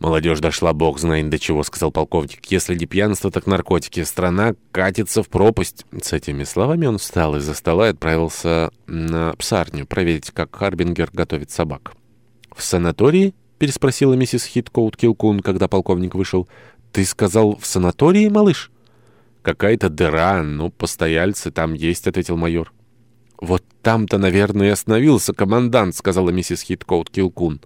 Молодежь дошла бог знает до чего, сказал полковник. Если не пьянство, так наркотики. Страна катится в пропасть. С этими словами он встал из-за стола и отправился на псарню проверить, как Харбингер готовит собак. В санатории? переспросила миссис Хиткоут Килкун, когда полковник вышел. Ты сказал в санатории, малыш? Какая-то дыра, ну постояльцы там есть, ответил майор. Вот там-то, наверное, и остановился командант, сказала миссис Хиткоут Килкун.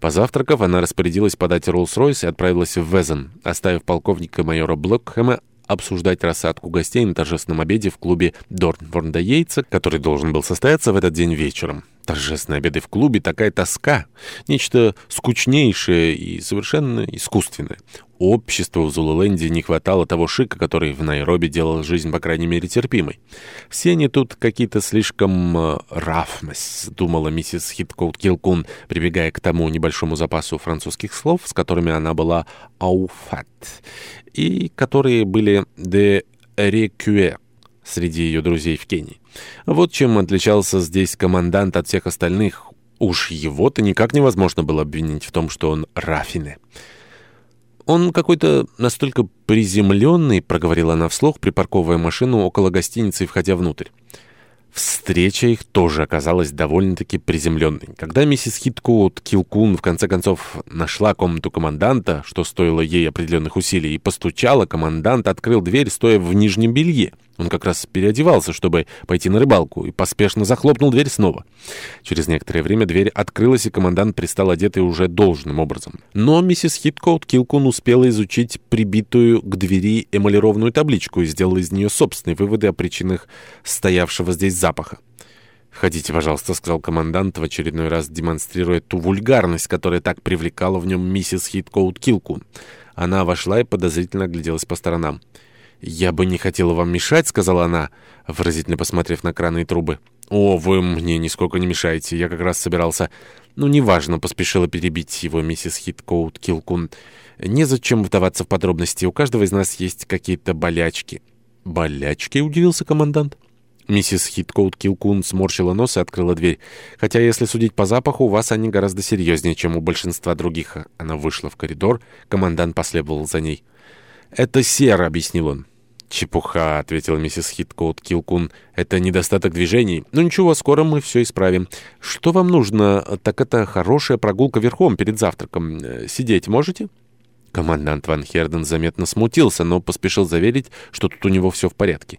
Позавтракав, она распорядилась подать Роллс-Ройс и отправилась в Везен, оставив полковника майора Блокхэма обсуждать рассадку гостей на торжественном обеде в клубе Дорнворнда Йейтса, который должен был состояться в этот день вечером. Торжественные обеды в клубе — такая тоска, нечто скучнейшее и совершенно искусственное. Обществу в Зулуленде не хватало того шика, который в Найроби делал жизнь, по крайней мере, терпимой. Все они тут какие-то слишком э, рафмас, думала миссис Хиткоут Килкун, прибегая к тому небольшому запасу французских слов, с которыми она была ауфат, и которые были де рекюэт среди ее друзей в Кении. Вот чем отличался здесь командант от всех остальных. Уж его-то никак невозможно было обвинить в том, что он Рафине. «Он какой-то настолько приземленный», — проговорила она вслух, припарковывая машину около гостиницы и входя внутрь. Встреча их тоже оказалась довольно-таки приземленной. Когда миссис Хиткоут Килкун в конце концов нашла комнату команданта, что стоило ей определенных усилий, и постучала, командант открыл дверь, стоя в нижнем белье. Он как раз переодевался, чтобы пойти на рыбалку, и поспешно захлопнул дверь снова. Через некоторое время дверь открылась, и командант пристал одетый уже должным образом. Но миссис Хиткоут Килкун успела изучить прибитую к двери эмалированную табличку и сделала из нее собственные выводы о причинах стоявшего здесь запаха. «Входите, пожалуйста», — сказал командант, в очередной раз демонстрируя ту вульгарность, которая так привлекала в нем миссис Хиткоут Килку. Она вошла и подозрительно огляделась по сторонам. «Я бы не хотела вам мешать», — сказала она, выразительно посмотрев на краны и трубы. «О, вы мне нисколько не мешаете, я как раз собирался...» «Ну, неважно», — поспешила перебить его миссис Хиткоут Килкун. «Незачем вдаваться в подробности, у каждого из нас есть какие-то болячки». «Болячки?» — удивился командант. Миссис Хиткоут Килкун сморщила нос и открыла дверь. «Хотя, если судить по запаху, у вас они гораздо серьезнее, чем у большинства других». Она вышла в коридор, командант последовал за ней. «Это сер», — объяснил он. «Чепуха», — ответила миссис Хиткоут Килкун. «Это недостаток движений. Ну ничего, скоро мы все исправим. Что вам нужно? Так это хорошая прогулка верхом перед завтраком. Сидеть можете?» Командант Ван Херден заметно смутился, но поспешил заверить, что тут у него все в порядке.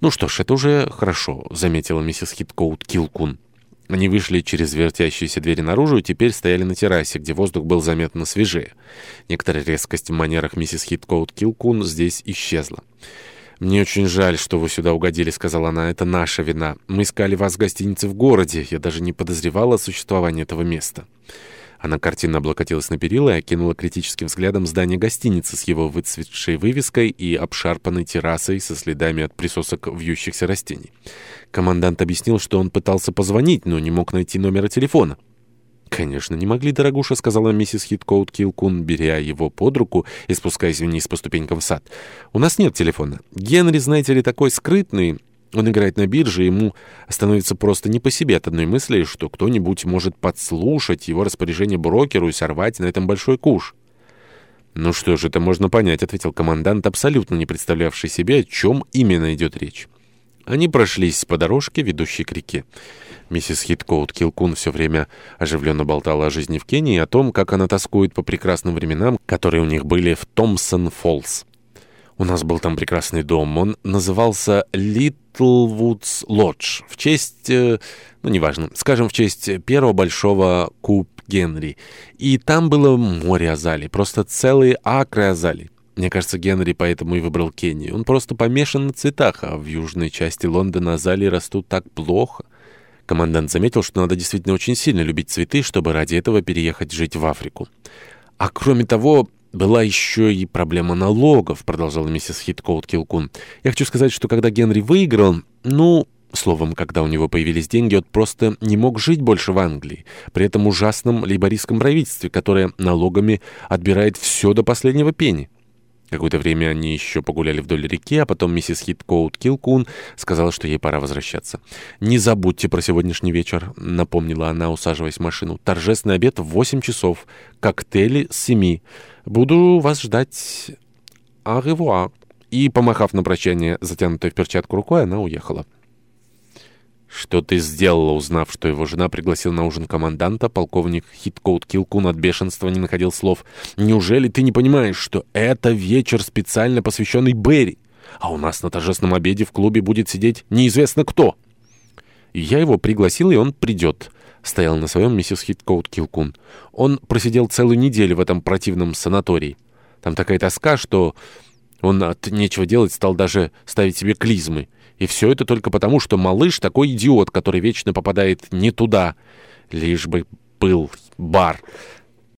«Ну что ж, это уже хорошо», — заметила миссис Хиткоут Килкун. Они вышли через вертящиеся двери наружу и теперь стояли на террасе, где воздух был заметно свежее. Некоторая резкость в манерах миссис Хиткоут Килкун здесь исчезла. «Мне очень жаль, что вы сюда угодили», — сказала она. «Это наша вина. Мы искали вас в гостинице в городе. Я даже не подозревала о существовании этого места». Она картинно облокотилась на перила и окинула критическим взглядом здание гостиницы с его выцветшей вывеской и обшарпанной террасой со следами от присосок вьющихся растений. Командант объяснил, что он пытался позвонить, но не мог найти номера телефона. «Конечно, не могли, дорогуша», — сказала миссис Хиткоут Килкун, беря его под руку и спускаясь вниз по ступенькам в сад. «У нас нет телефона. Генри, знаете ли, такой скрытный. Он играет на бирже, ему становится просто не по себе от одной мысли, что кто-нибудь может подслушать его распоряжение брокеру и сорвать на этом большой куш. «Ну что же, это можно понять», — ответил командант, абсолютно не представлявший себе, о чем именно идет речь. Они прошлись по дорожке, ведущей к реке. Миссис Хиткоут Килкун все время оживленно болтала о жизни в Кении и о том, как она тоскует по прекрасным временам, которые у них были в Томпсон-Фоллс. У нас был там прекрасный дом. Он назывался Литлвудс Лодж в честь, э, ну, неважно, скажем, в честь первого большого куб Генри. И там было море азалий, просто целые акры азалий. Мне кажется, Генри поэтому и выбрал Кению. Он просто помешан на цветах, а в южной части Лондона азалии растут так плохо. Командант заметил, что надо действительно очень сильно любить цветы, чтобы ради этого переехать жить в Африку. А кроме того, «Была еще и проблема налогов», — продолжала миссис Хиткоут Килкун. «Я хочу сказать, что когда Генри выиграл, ну...» Словом, когда у него появились деньги, он просто не мог жить больше в Англии. При этом ужасном лейбористском правительстве, которое налогами отбирает все до последнего пени. Какое-то время они еще погуляли вдоль реки, а потом миссис Хиткоут Килкун сказала, что ей пора возвращаться. «Не забудьте про сегодняшний вечер», — напомнила она, усаживаясь в машину. «Торжественный обед в 8 часов, коктейли с семи. Буду вас ждать. Аревуа». И, помахав на прощание затянутой в перчатку рукой, она уехала. «Что ты сделала, узнав, что его жена пригласила на ужин команданта?» Полковник Хиткоут Килкун от бешенства не находил слов. «Неужели ты не понимаешь, что это вечер, специально посвященный Берри? А у нас на торжественном обеде в клубе будет сидеть неизвестно кто!» «Я его пригласил, и он придет», — стоял на своем миссис Хиткоут Килкун. «Он просидел целую неделю в этом противном санатории. Там такая тоска, что...» Он от нечего делать стал даже ставить себе клизмы. И все это только потому, что малыш такой идиот, который вечно попадает не туда. Лишь бы был бар.